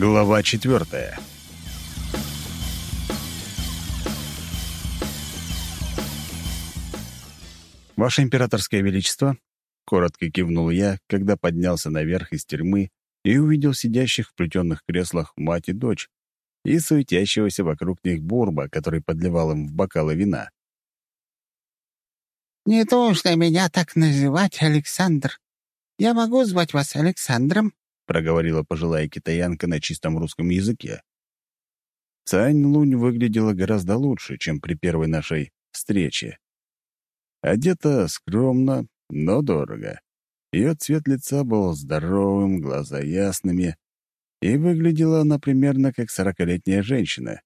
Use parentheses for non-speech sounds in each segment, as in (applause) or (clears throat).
Глава четвертая. «Ваше императорское величество», — коротко кивнул я, когда поднялся наверх из тюрьмы и увидел сидящих в плетенных креслах мать и дочь и суетящегося вокруг них Бурба, который подливал им в бокалы вина. «Не должно меня так называть, Александр. Я могу звать вас Александром?» — проговорила пожилая китаянка на чистом русском языке. Цань Лунь выглядела гораздо лучше, чем при первой нашей встрече. Одета скромно, но дорого. Ее цвет лица был здоровым, глаза ясными, и выглядела она примерно как сорокалетняя женщина.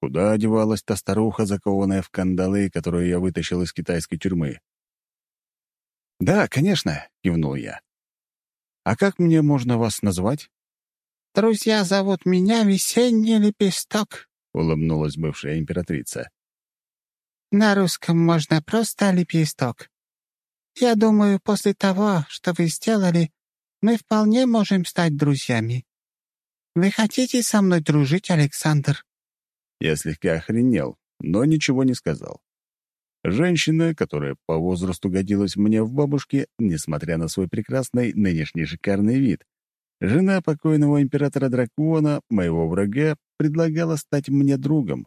Куда одевалась та старуха, закованная в кандалы, которую я вытащил из китайской тюрьмы? «Да, конечно», — кивнул я. «А как мне можно вас назвать?» «Друзья зовут меня Весенний Лепесток», — улыбнулась бывшая императрица. «На русском можно просто Лепесток. Я думаю, после того, что вы сделали, мы вполне можем стать друзьями. Вы хотите со мной дружить, Александр?» Я слегка охренел, но ничего не сказал. Женщина, которая по возрасту годилась мне в бабушке, несмотря на свой прекрасный нынешний шикарный вид, жена покойного императора-дракона, моего врага, предлагала стать мне другом.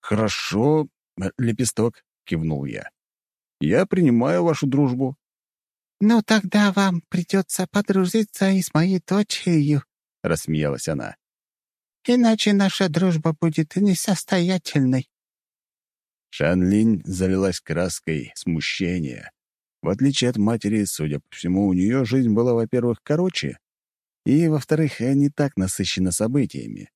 «Хорошо, э, лепесток», — кивнул я. «Я принимаю вашу дружбу». «Ну, тогда вам придется подружиться и с моей дочерью», — рассмеялась она иначе наша дружба будет несостоятельной». Шан Линь залилась краской смущения. В отличие от матери, судя по всему, у нее жизнь была, во-первых, короче, и, во-вторых, не так насыщена событиями.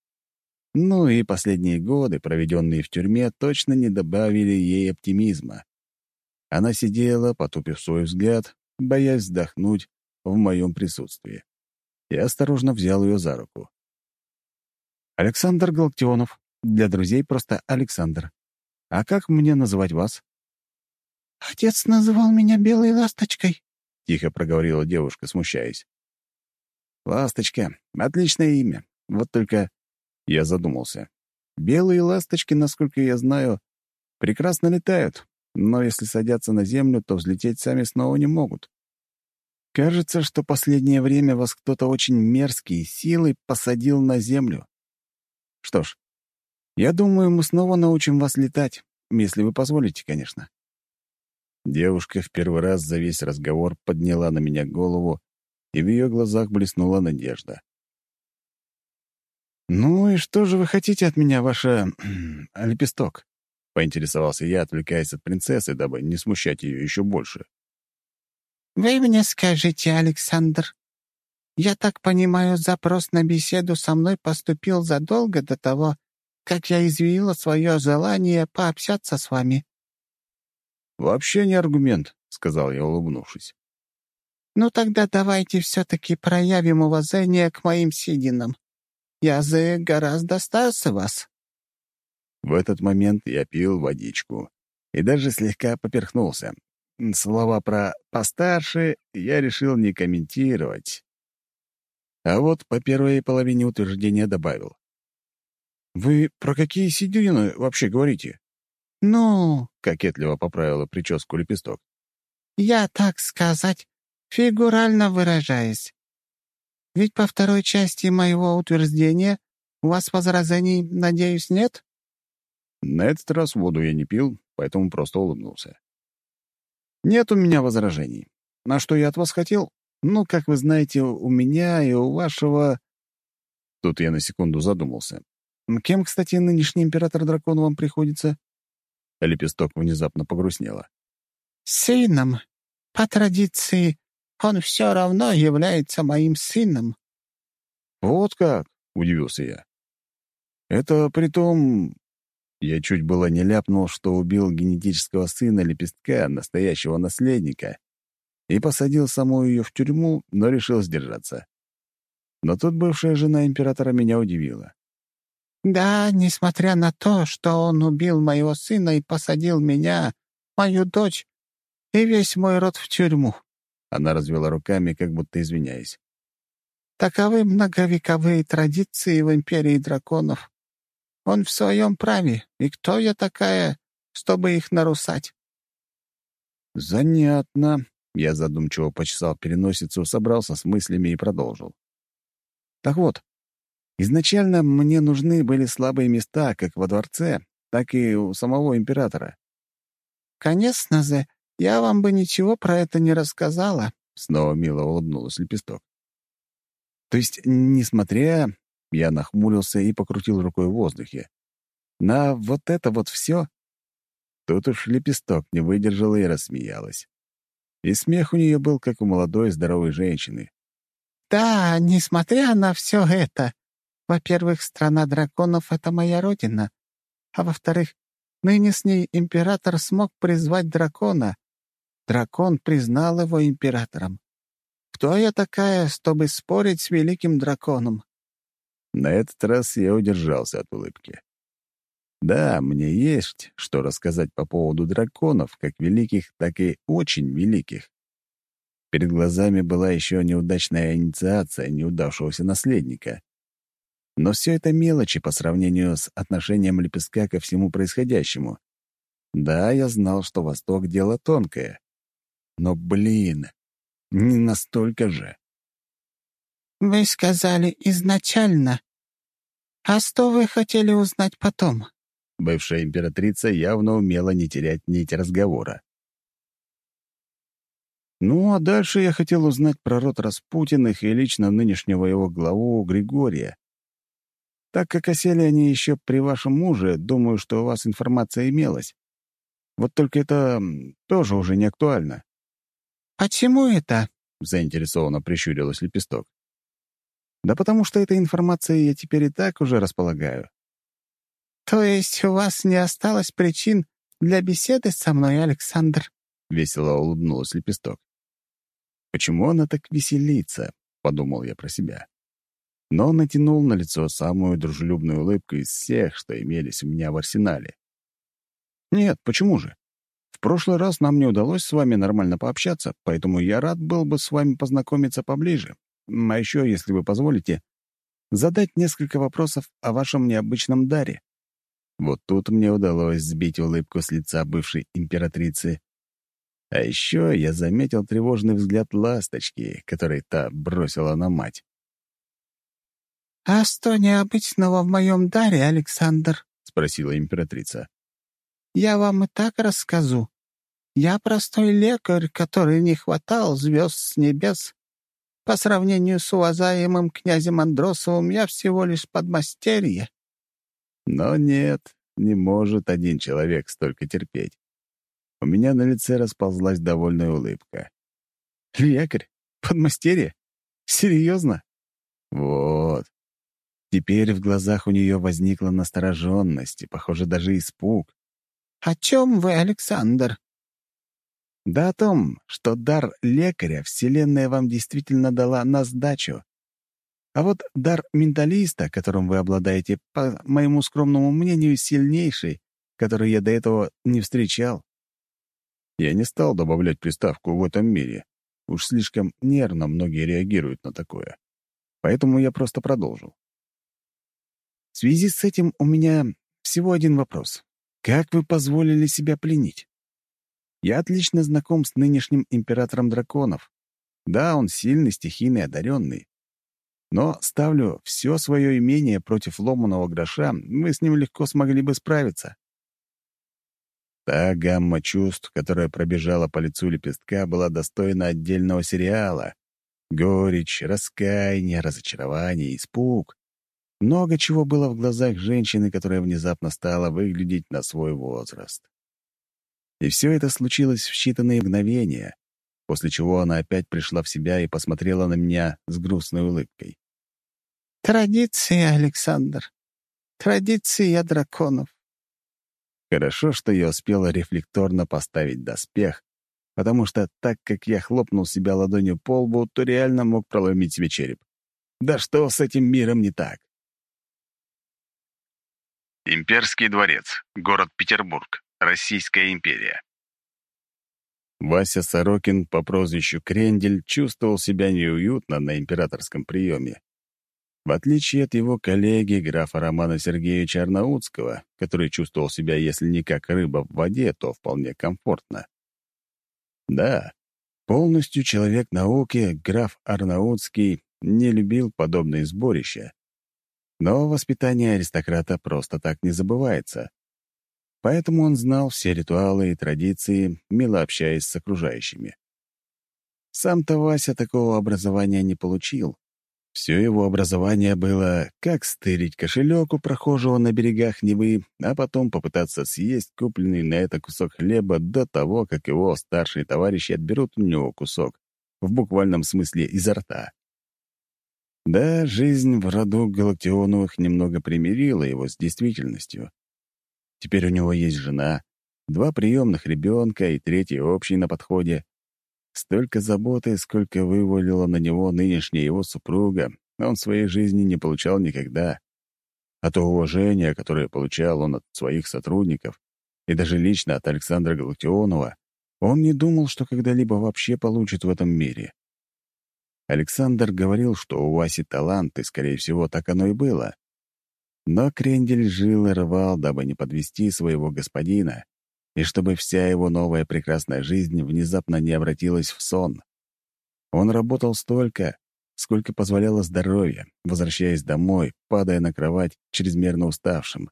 Ну и последние годы, проведенные в тюрьме, точно не добавили ей оптимизма. Она сидела, потупив свой взгляд, боясь вздохнуть в моем присутствии. Я осторожно взял ее за руку. Александр Галактионов. Для друзей просто Александр. А как мне называть вас? «Отец называл меня Белой Ласточкой», — тихо проговорила девушка, смущаясь. «Ласточка. Отличное имя. Вот только...» Я задумался. Белые ласточки, насколько я знаю, прекрасно летают, но если садятся на землю, то взлететь сами снова не могут. Кажется, что последнее время вас кто-то очень мерзкий силой посадил на землю. Что ж, я думаю, мы снова научим вас летать, если вы позволите, конечно». Девушка в первый раз за весь разговор подняла на меня голову, и в ее глазах блеснула надежда. «Ну и что же вы хотите от меня, ваша... (clears throat) лепесток?» — поинтересовался я, отвлекаясь от принцессы, дабы не смущать ее еще больше. «Вы мне скажите, Александр, я так понимаю, запрос на беседу со мной поступил задолго до того, как я изъявила свое желание пообщаться с вами». «Вообще не аргумент», — сказал я, улыбнувшись. «Ну тогда давайте все-таки проявим уважение к моим сединам. Я за гораздо старше вас». В этот момент я пил водичку и даже слегка поперхнулся. Слова про «постарше» я решил не комментировать. А вот по первой половине утверждения добавил. «Вы про какие седины вообще говорите?» «Ну...» — кокетливо поправила прическу лепесток. «Я, так сказать, фигурально выражаясь. Ведь по второй части моего утверждения у вас возражений, надеюсь, нет?» На этот раз воду я не пил, поэтому просто улыбнулся. «Нет у меня возражений. На что я от вас хотел? Ну, как вы знаете, у меня и у вашего...» Тут я на секунду задумался. «Кем, кстати, нынешний император-дракон вам приходится?» Лепесток внезапно погрустнела. «Сыном. По традиции, он все равно является моим сыном». «Вот как?» — удивился я. «Это при том...» Я чуть было не ляпнул, что убил генетического сына Лепестка, настоящего наследника, и посадил саму ее в тюрьму, но решил сдержаться. Но тут бывшая жена императора меня удивила. «Да, несмотря на то, что он убил моего сына и посадил меня, мою дочь и весь мой род в тюрьму». Она развела руками, как будто извиняясь. Таковы многовековые традиции в империи драконов. Он в своем праве, и кто я такая, чтобы их нарушать?» «Занятно», — я задумчиво почесал переносицу, собрался с мыслями и продолжил. «Так вот, изначально мне нужны были слабые места как во дворце, так и у самого императора». «Конечно же, я вам бы ничего про это не рассказала», — снова мило улыбнулась лепесток. То есть, несмотря... Я нахмурился и покрутил рукой в воздухе. На вот это вот все? Тут уж лепесток не выдержала и рассмеялась. И смех у нее был, как у молодой здоровой женщины. «Да, несмотря на все это, во-первых, страна драконов — это моя родина, а во-вторых, нынешний император смог призвать дракона. Дракон признал его императором. Кто я такая, чтобы спорить с великим драконом?» На этот раз я удержался от улыбки. Да, мне есть что рассказать по поводу драконов, как великих, так и очень великих. Перед глазами была еще неудачная инициация неудавшегося наследника. Но все это мелочи по сравнению с отношением лепестка ко всему происходящему. Да, я знал, что Восток — дело тонкое. Но, блин, не настолько же. «Вы сказали изначально. А что вы хотели узнать потом?» Бывшая императрица явно умела не терять нить разговора. Ну, а дальше я хотел узнать про род Распутиных и лично нынешнего его главу Григория. Так как осели они еще при вашем муже, думаю, что у вас информация имелась. Вот только это тоже уже не актуально. «Почему это?» — заинтересованно прищурилась лепесток. «Да потому что этой информацией я теперь и так уже располагаю». «То есть у вас не осталось причин для беседы со мной, Александр?» — весело улыбнулась лепесток. «Почему она так веселится?» — подумал я про себя. Но натянул на лицо самую дружелюбную улыбку из всех, что имелись у меня в арсенале. «Нет, почему же? В прошлый раз нам не удалось с вами нормально пообщаться, поэтому я рад был бы с вами познакомиться поближе. А еще, если вы позволите, задать несколько вопросов о вашем необычном даре». Вот тут мне удалось сбить улыбку с лица бывшей императрицы. А еще я заметил тревожный взгляд ласточки, который та бросила на мать. «А что необычного в моем даре, Александр?» — спросила императрица. Я вам и так расскажу. Я простой лекарь, который не хватал звезд с небес. По сравнению с уважаемым князем Андросовым я всего лишь подмастерье». Но нет, не может один человек столько терпеть. У меня на лице расползлась довольная улыбка. «Лекарь? Подмастерье? Серьезно?» «Вот». Теперь в глазах у нее возникла настороженность и, похоже, даже испуг. «О чем вы, Александр?» «Да о том, что дар лекаря Вселенная вам действительно дала на сдачу. А вот дар менталиста, которым вы обладаете, по моему скромному мнению, сильнейший, который я до этого не встречал». Я не стал добавлять приставку «в этом мире». Уж слишком нервно многие реагируют на такое. Поэтому я просто продолжил. В связи с этим у меня всего один вопрос. Как вы позволили себя пленить? Я отлично знаком с нынешним императором драконов. Да, он сильный, стихийный, одаренный. Но ставлю все свое имение против ломаного гроша, мы с ним легко смогли бы справиться. Та гамма чувств, которая пробежала по лицу лепестка, была достойна отдельного сериала. Горечь, раскаяние, разочарование, испуг. Много чего было в глазах женщины, которая внезапно стала выглядеть на свой возраст. И все это случилось в считанные мгновения, после чего она опять пришла в себя и посмотрела на меня с грустной улыбкой. «Традиции, Александр. Традиции драконов». Хорошо, что я успела рефлекторно поставить доспех, потому что так как я хлопнул себя ладонью по лбу, то реально мог проломить себе череп. Да что с этим миром не так? Имперский дворец, город Петербург, Российская империя. Вася Сорокин по прозвищу Крендель чувствовал себя неуютно на императорском приеме. В отличие от его коллеги, графа Романа Сергеевича Арнаутского, который чувствовал себя, если не как рыба в воде, то вполне комфортно. Да, полностью человек науки, граф Арнаутский не любил подобные сборища. Но воспитание аристократа просто так не забывается. Поэтому он знал все ритуалы и традиции, мило общаясь с окружающими. Сам-то Вася такого образования не получил. Все его образование было, как стырить кошелек у прохожего на берегах Невы, а потом попытаться съесть купленный на это кусок хлеба до того, как его старшие товарищи отберут у него кусок, в буквальном смысле изо рта. Да, жизнь в роду Галактионовых немного примирила его с действительностью. Теперь у него есть жена, два приемных ребенка и третий общий на подходе. Столько заботы, сколько вывалила на него нынешняя его супруга, он в своей жизни не получал никогда. А то уважение, которое получал он от своих сотрудников, и даже лично от Александра Галактионова, он не думал, что когда-либо вообще получит в этом мире. Александр говорил, что у Васи талант, и, скорее всего, так оно и было. Но Крендель жил и рвал, дабы не подвести своего господина, и чтобы вся его новая прекрасная жизнь внезапно не обратилась в сон. Он работал столько, сколько позволяло здоровье, возвращаясь домой, падая на кровать чрезмерно уставшим.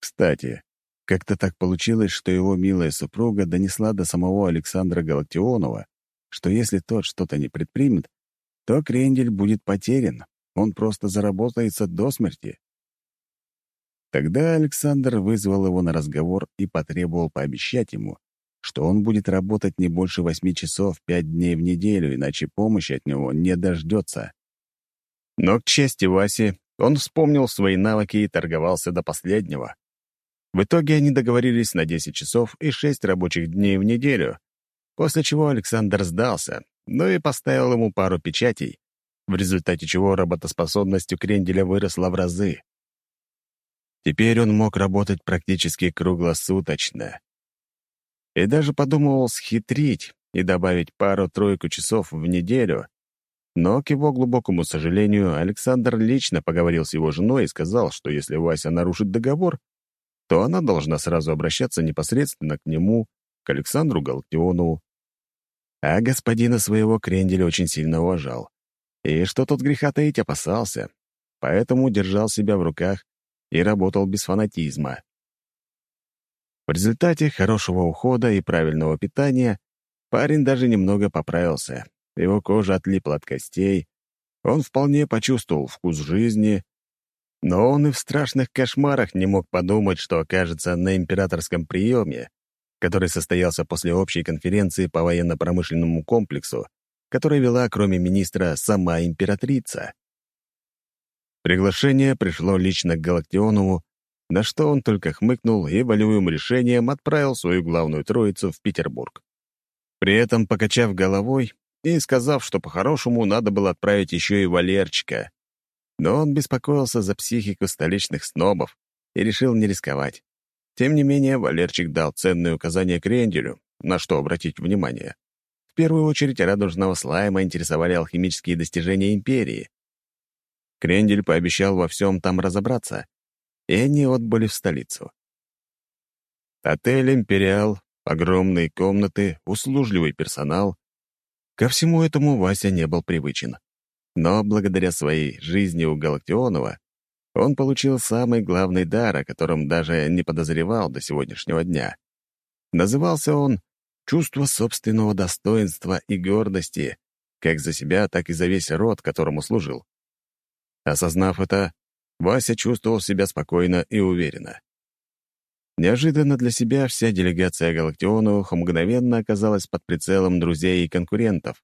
Кстати, как-то так получилось, что его милая супруга донесла до самого Александра Галактионова, что если тот что-то не предпримет, то Крендель будет потерян, он просто заработается до смерти. Тогда Александр вызвал его на разговор и потребовал пообещать ему, что он будет работать не больше восьми часов пять дней в неделю, иначе помощи от него не дождется. Но, к чести Васи, он вспомнил свои навыки и торговался до последнего. В итоге они договорились на 10 часов и 6 рабочих дней в неделю, после чего Александр сдался, но и поставил ему пару печатей, в результате чего работоспособность у Кренделя выросла в разы. Теперь он мог работать практически круглосуточно. И даже подумывал схитрить и добавить пару-тройку часов в неделю. Но, к его глубокому сожалению, Александр лично поговорил с его женой и сказал, что если Вася нарушит договор, то она должна сразу обращаться непосредственно к нему, к Александру Галтионову. А господина своего Кренделя очень сильно уважал. И что тут греха таить опасался, поэтому держал себя в руках и работал без фанатизма. В результате хорошего ухода и правильного питания парень даже немного поправился. Его кожа отлипла от костей, он вполне почувствовал вкус жизни, но он и в страшных кошмарах не мог подумать, что окажется на императорском приеме, который состоялся после общей конференции по военно-промышленному комплексу, которую вела, кроме министра, сама императрица. Приглашение пришло лично к Галактионову, на что он только хмыкнул и волевым решением отправил свою главную троицу в Петербург. При этом покачав головой и сказав, что по-хорошему надо было отправить еще и Валерчика. Но он беспокоился за психику столичных снобов и решил не рисковать. Тем не менее, Валерчик дал ценные указания Кренделю, на что обратить внимание. В первую очередь радужного слайма интересовали алхимические достижения Империи, Крендель пообещал во всем там разобраться, и они отбыли в столицу. Отель «Империал», огромные комнаты, услужливый персонал. Ко всему этому Вася не был привычен. Но благодаря своей жизни у Галактионова он получил самый главный дар, о котором даже не подозревал до сегодняшнего дня. Назывался он «Чувство собственного достоинства и гордости», как за себя, так и за весь род, которому служил. Осознав это, Вася чувствовал себя спокойно и уверенно. Неожиданно для себя вся делегация Галактионовых мгновенно оказалась под прицелом друзей и конкурентов.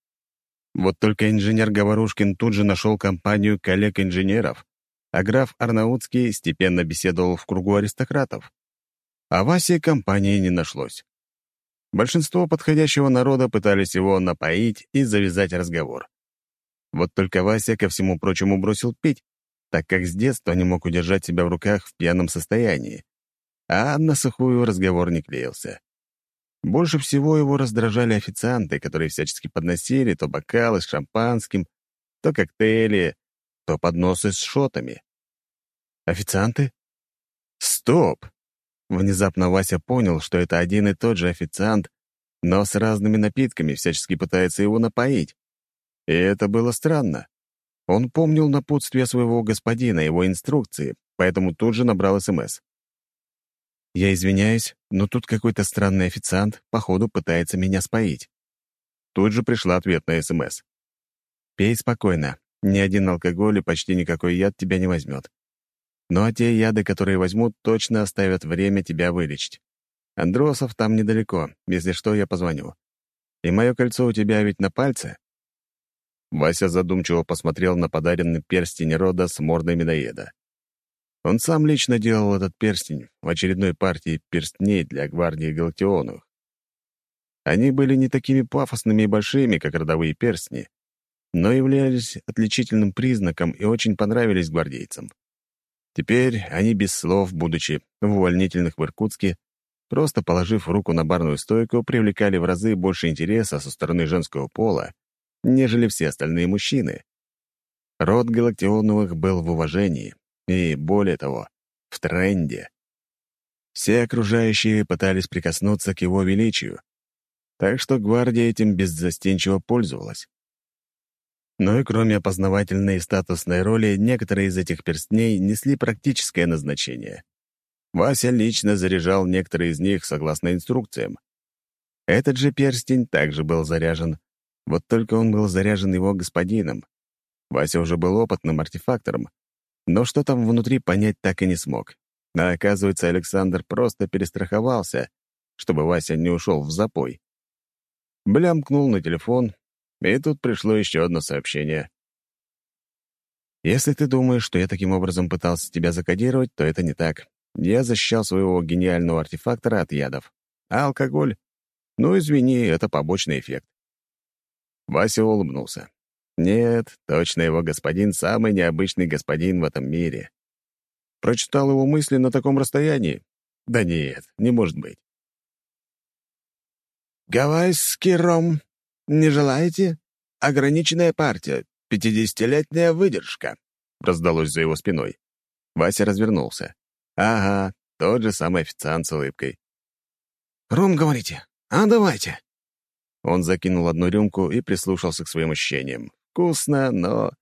Вот только инженер Говорушкин тут же нашел компанию коллег-инженеров, а граф Арнаутский степенно беседовал в кругу аристократов. А Васе компании не нашлось. Большинство подходящего народа пытались его напоить и завязать разговор. Вот только Вася, ко всему прочему, бросил пить, так как с детства не мог удержать себя в руках в пьяном состоянии. А на сухую разговор не клеился. Больше всего его раздражали официанты, которые всячески подносили то бокалы с шампанским, то коктейли, то подносы с шотами. Официанты? Стоп! Внезапно Вася понял, что это один и тот же официант, но с разными напитками всячески пытается его напоить. И это было странно. Он помнил напутствие своего господина, его инструкции, поэтому тут же набрал СМС. «Я извиняюсь, но тут какой-то странный официант, походу, пытается меня споить». Тут же пришла ответная СМС. «Пей спокойно. Ни один алкоголь и почти никакой яд тебя не возьмет. Ну а те яды, которые возьмут, точно оставят время тебя вылечить. Андросов там недалеко. Если что, я позвоню. И мое кольцо у тебя ведь на пальце?» Вася задумчиво посмотрел на подаренный перстень рода с мордой медоеда. Он сам лично делал этот перстень в очередной партии перстней для гвардии Галактионовых. Они были не такими пафосными и большими, как родовые перстни, но являлись отличительным признаком и очень понравились гвардейцам. Теперь они без слов, будучи в увольнительных в Иркутске, просто положив руку на барную стойку, привлекали в разы больше интереса со стороны женского пола, нежели все остальные мужчины. Род Галактионовых был в уважении и, более того, в тренде. Все окружающие пытались прикоснуться к его величию, так что гвардия этим беззастенчиво пользовалась. Но и кроме опознавательной и статусной роли, некоторые из этих перстней несли практическое назначение. Вася лично заряжал некоторые из них согласно инструкциям. Этот же перстень также был заряжен, вот только он был заряжен его господином. Вася уже был опытным артефактором, но что там внутри понять так и не смог. А оказывается, Александр просто перестраховался, чтобы Вася не ушел в запой. Блямкнул на телефон, и тут пришло еще одно сообщение. «Если ты думаешь, что я таким образом пытался тебя закодировать, то это не так. Я защищал своего гениального артефактора от ядов. А алкоголь? Ну, извини, это побочный эффект. Вася улыбнулся. Нет, точно его господин — самый необычный господин в этом мире. Прочитал его мысли на таком расстоянии? Да нет, не может быть. «Гавайский ром. Не желаете? Ограниченная партия, пятидесятилетняя выдержка», — раздалось за его спиной. Вася развернулся. «Ага, тот же самый официант с улыбкой». «Ром, говорите? А давайте». Он закинул одну рюмку и прислушался к своим ощущениям. Вкусно, но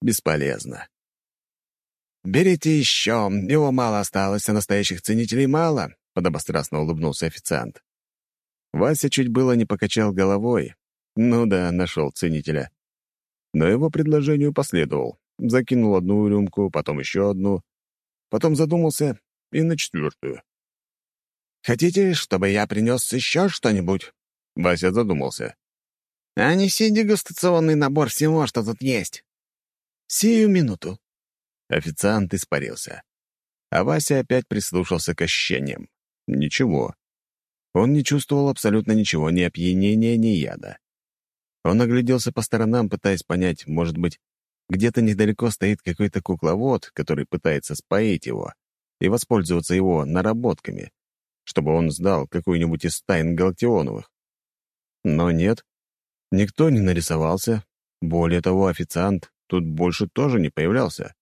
бесполезно. «Берите еще, его мало осталось, а настоящих ценителей мало», — подобострастно улыбнулся официант. Вася чуть было не покачал головой. Ну да, нашел ценителя. Но его предложению последовал. Закинул одну рюмку, потом еще одну, потом задумался и на четвертую. «Хотите, чтобы я принес еще что-нибудь?» Вася задумался. «А неси дегустационный набор всего, что тут есть». «Сию минуту». Официант испарился. А Вася опять прислушался к ощущениям. Ничего. Он не чувствовал абсолютно ничего, ни опьянения, ни яда. Он огляделся по сторонам, пытаясь понять, может быть, где-то недалеко стоит какой-то кукловод, который пытается споить его и воспользоваться его наработками, чтобы он сдал какую-нибудь из тайн Галактионовых. Но нет, никто не нарисовался. Более того, официант тут больше тоже не появлялся.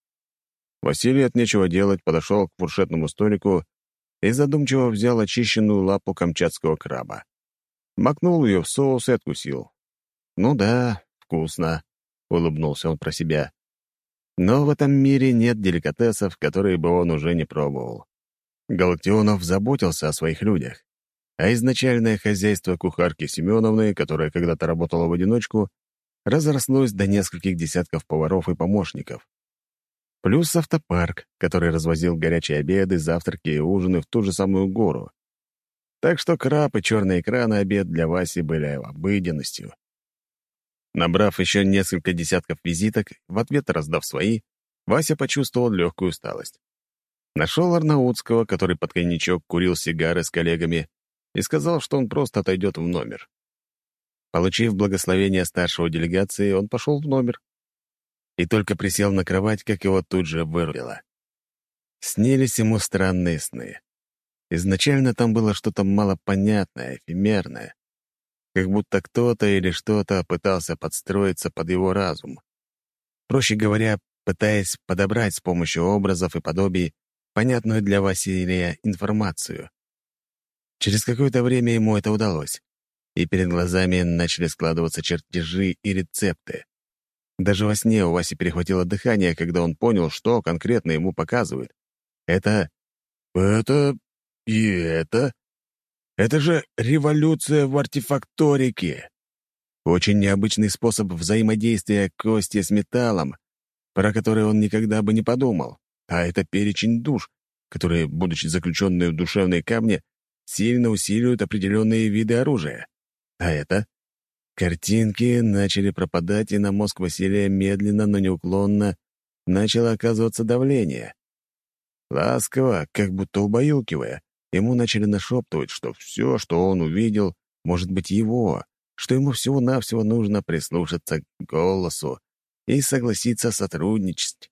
Василий от нечего делать подошел к фуршетному столику и задумчиво взял очищенную лапу камчатского краба. Макнул ее в соус и откусил. «Ну да, вкусно», — улыбнулся он про себя. Но в этом мире нет деликатесов, которые бы он уже не пробовал. Галактионов заботился о своих людях, а изначальное хозяйство кухарки Семеновны, которая когда-то работала в одиночку, разрослось до нескольких десятков поваров и помощников. Плюс автопарк, который развозил горячие обеды, завтраки и ужины в ту же самую гору. Так что краб и черный икра на обед для Васи были обыденностью. Набрав еще несколько десятков визиток, в ответ раздав свои, Вася почувствовал легкую усталость. Нашел Арнаутского, который под коньячок курил сигары с коллегами, и сказал, что он просто отойдет в номер. Получив благословение старшего делегации, он пошел в номер. И только присел на кровать, как его тут же вырвало. Снились ему странные сны. Изначально там было что-то малопонятное, эфемерное. Как будто кто-то или что-то пытался подстроиться под его разум. Проще говоря, пытаясь подобрать с помощью образов и подобий понятную для Василия информацию. Через какое-то время ему это удалось, и перед глазами начали складываться чертежи и рецепты. Даже во сне у Васи перехватило дыхание, когда он понял, что конкретно ему показывают. Это... это... и это... Это же революция в артефакторике. Очень необычный способ взаимодействия кости с металлом, про который он никогда бы не подумал. А это перечень душ, которые, будучи заключенные в душевные камни, сильно усиливают определенные виды оружия. А это? Картинки начали пропадать, и на мозг Василия медленно, но неуклонно начало оказываться давление. Ласково, как будто убаюкивая, ему начали нашептывать, что все, что он увидел, может быть его, что ему всего-навсего нужно прислушаться к голосу и согласиться сотрудничать.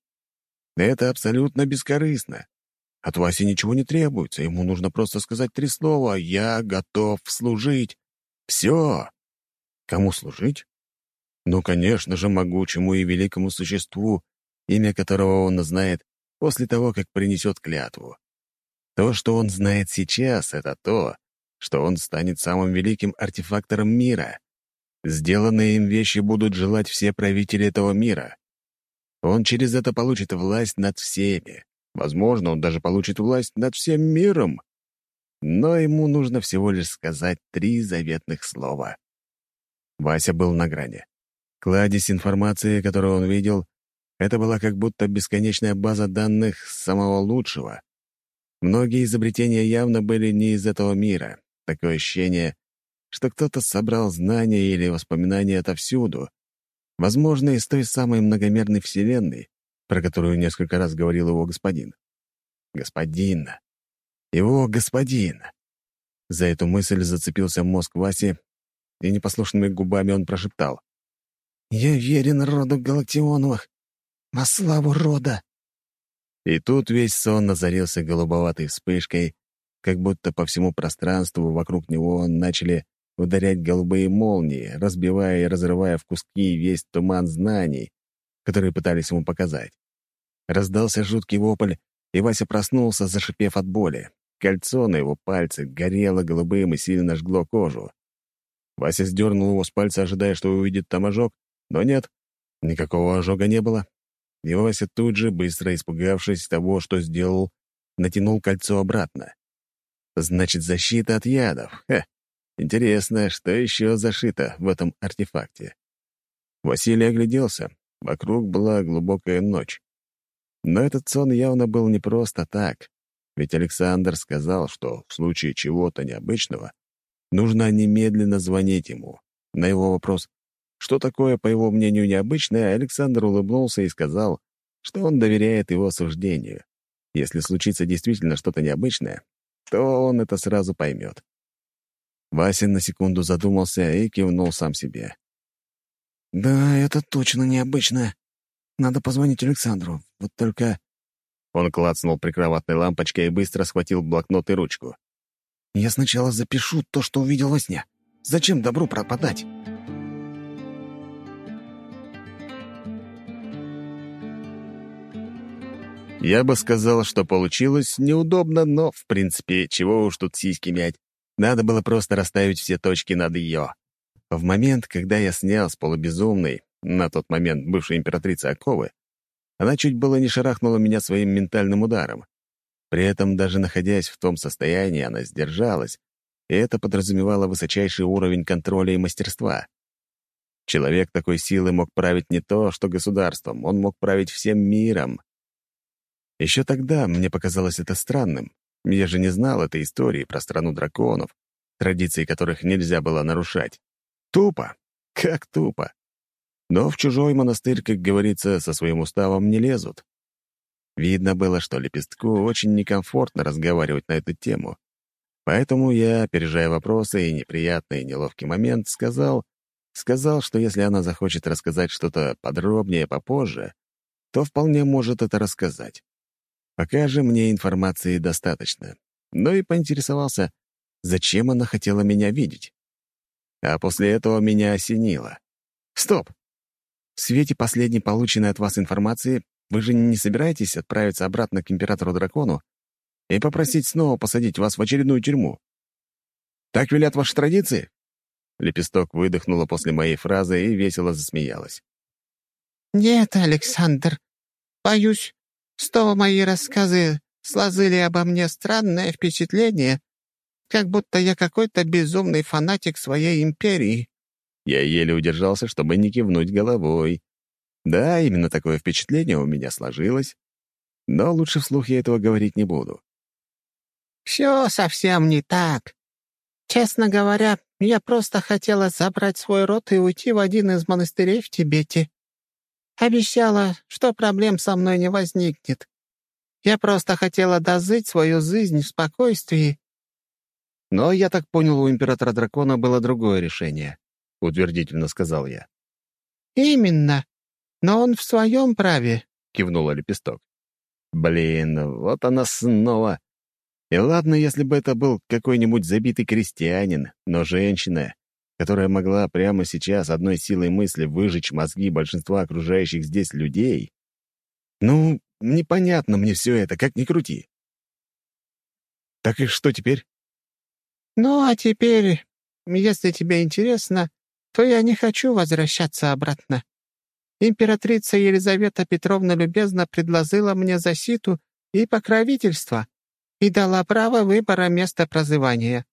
Это абсолютно бескорыстно. От Васи ничего не требуется, ему нужно просто сказать три слова «Я готов служить». Все. Кому служить? Ну, конечно же, могучему и великому существу, имя которого он знает после того, как принесет клятву. То, что он знает сейчас, — это то, что он станет самым великим артефактором мира. Сделанные им вещи будут желать все правители этого мира. Он через это получит власть над всеми. Возможно, он даже получит власть над всем миром. Но ему нужно всего лишь сказать три заветных слова. Вася был на грани. Кладезь информации, которую он видел, это была как будто бесконечная база данных самого лучшего. Многие изобретения явно были не из этого мира. Такое ощущение, что кто-то собрал знания или воспоминания отовсюду, возможно, из той самой многомерной вселенной, про которую несколько раз говорил его господин. Господин. Его господин. За эту мысль зацепился мозг Васи, и непослушными губами он прошептал. «Я верен роду Галактионовых, во славу рода!» И тут весь сон назарился голубоватой вспышкой, как будто по всему пространству вокруг него начали ударять голубые молнии, разбивая и разрывая в куски весь туман знаний, которые пытались ему показать. Раздался жуткий вопль, и Вася проснулся, зашипев от боли. Кольцо на его пальце горело голубым и сильно жгло кожу. Вася сдернул его с пальца, ожидая, что увидит там ожог, но нет, никакого ожога не было. И Вася тут же, быстро испугавшись того, что сделал, натянул кольцо обратно. Значит, защита от ядов. Ха! Интересно, что еще зашито в этом артефакте? Василий огляделся. Вокруг была глубокая ночь. Но этот сон явно был не просто так, ведь Александр сказал, что в случае чего-то необычного нужно немедленно звонить ему. На его вопрос что такое, по его мнению, необычное, Александр улыбнулся и сказал, что он доверяет его суждению. Если случится действительно что-то необычное, то он это сразу поймет. Вася на секунду задумался и кивнул сам себе. «Да, это точно необычно. Надо позвонить Александру. Вот только...» Он клацнул прикроватной лампочкой и быстро схватил блокнот и ручку. «Я сначала запишу то, что увидел во сне. Зачем добру пропадать?» Я бы сказал, что получилось неудобно, но, в принципе, чего уж тут сиськи мять. Надо было просто расставить все точки над «ё». В момент, когда я снял с полубезумной, на тот момент бывшей императрицы Оковы, она чуть было не шарахнула меня своим ментальным ударом. При этом, даже находясь в том состоянии, она сдержалась, и это подразумевало высочайший уровень контроля и мастерства. Человек такой силы мог править не то, что государством, он мог править всем миром. Еще тогда мне показалось это странным. Я же не знал этой истории про страну драконов, традиции которых нельзя было нарушать. Тупо. Как тупо. Но в чужой монастырь, как говорится, со своим уставом не лезут. Видно было, что Лепестку очень некомфортно разговаривать на эту тему. Поэтому я, опережая вопросы и неприятный и неловкий момент, сказал, сказал, что если она захочет рассказать что-то подробнее попозже, то вполне может это рассказать. Пока же мне информации достаточно. но и поинтересовался, зачем она хотела меня видеть. А после этого меня осенило. Стоп! В свете последней полученной от вас информации вы же не собираетесь отправиться обратно к императору-дракону и попросить снова посадить вас в очередную тюрьму? Так велят ваши традиции?» Лепесток выдохнула после моей фразы и весело засмеялась. «Нет, Александр, боюсь, что мои рассказы сложили обо мне странное впечатление, как будто я какой-то безумный фанатик своей империи». Я еле удержался, чтобы не кивнуть головой. Да, именно такое впечатление у меня сложилось. Но лучше вслух я этого говорить не буду. «Все совсем не так. Честно говоря, я просто хотела забрать свой род и уйти в один из монастырей в Тибете. Обещала, что проблем со мной не возникнет. Я просто хотела дозыть свою жизнь в спокойствии». «Но, я так понял, у императора дракона было другое решение», — утвердительно сказал я. «Именно. Но он в своем праве», — кивнула лепесток. «Блин, вот она снова. И ладно, если бы это был какой-нибудь забитый крестьянин, но женщина, которая могла прямо сейчас одной силой мысли выжечь мозги большинства окружающих здесь людей. Ну, непонятно мне все это, как ни крути. Так и что теперь? Ну, а теперь, если тебе интересно, то я не хочу возвращаться обратно. Императрица Елизавета Петровна любезно предложила мне заситу и покровительство и дала право выбора места прозывания.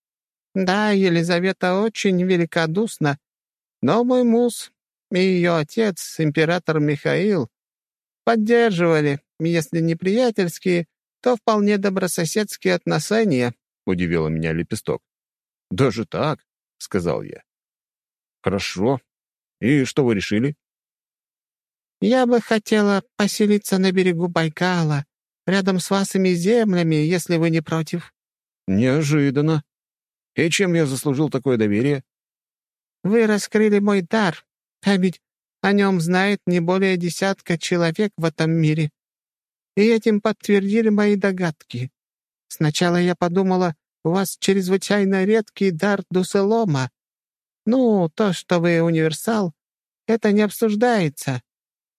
Да, Елизавета очень великодушна, но мой муж и ее отец, император Михаил, поддерживали, если не приятельские, то вполне добрососедские отношения», — удивила меня лепесток. «Даже так?» — сказал я. «Хорошо. И что вы решили?» «Я бы хотела поселиться на берегу Байкала, рядом с вашими землями, если вы не против». «Неожиданно. И чем я заслужил такое доверие?» «Вы раскрыли мой дар, а ведь о нем знает не более десятка человек в этом мире. И этим подтвердили мои догадки. Сначала я подумала, у вас чрезвычайно редкий дар дуселома. Ну, то, что вы универсал, это не обсуждается.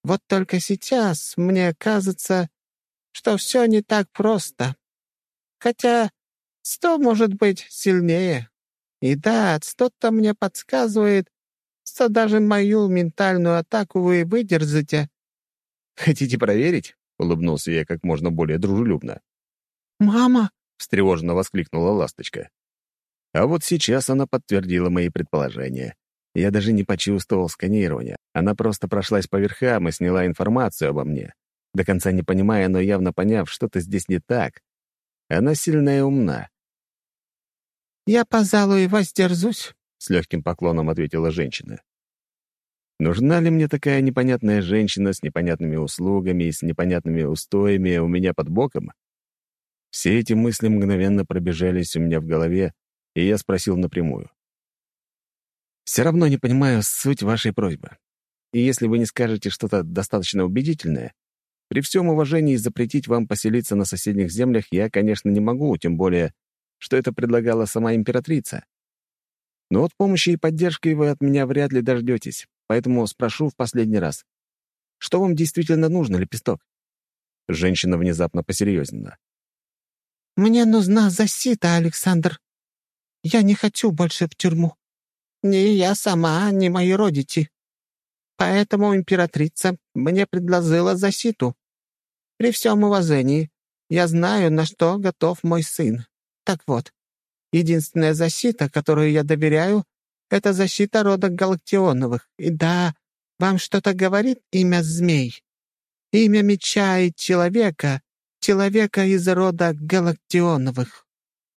Вот только сейчас мне кажется, что все не так просто. Хотя сто может быть сильнее. И да, что-то мне подсказывает, что даже мою ментальную атаку вы выдержите». «Хотите проверить?» — улыбнулся я как можно более дружелюбно. «Мама!» — встревоженно воскликнула ласточка. А вот сейчас она подтвердила мои предположения. Я даже не почувствовал сканирования. Она просто прошлась по верхам и сняла информацию обо мне до конца не понимая, но явно поняв, что-то здесь не так. Она сильная и умна. «Я, пожалуй, воздержусь», — с легким поклоном ответила женщина. Нужна ли мне такая непонятная женщина с непонятными услугами и с непонятными устоями у меня под боком? Все эти мысли мгновенно пробежались у меня в голове, и я спросил напрямую. «Все равно не понимаю суть вашей просьбы. И если вы не скажете что-то достаточно убедительное, при всем уважении запретить вам поселиться на соседних землях я, конечно, не могу, тем более, что это предлагала сама императрица. Но от помощи и поддержки вы от меня вряд ли дождетесь, поэтому спрошу в последний раз. Что вам действительно нужно, Лепесток?» Женщина внезапно посерьезнела. «Мне нужна засита, Александр. Я не хочу больше в тюрьму. Ни я сама, ни мои родичи. Поэтому императрица мне предложила заситу. При всем уважении, я знаю, на что готов мой сын. Так вот, единственная защита, которую я доверяю, это защита рода Галактионовых. И да, вам что-то говорит имя змей? Имя меча и человека, человека из рода Галактионовых.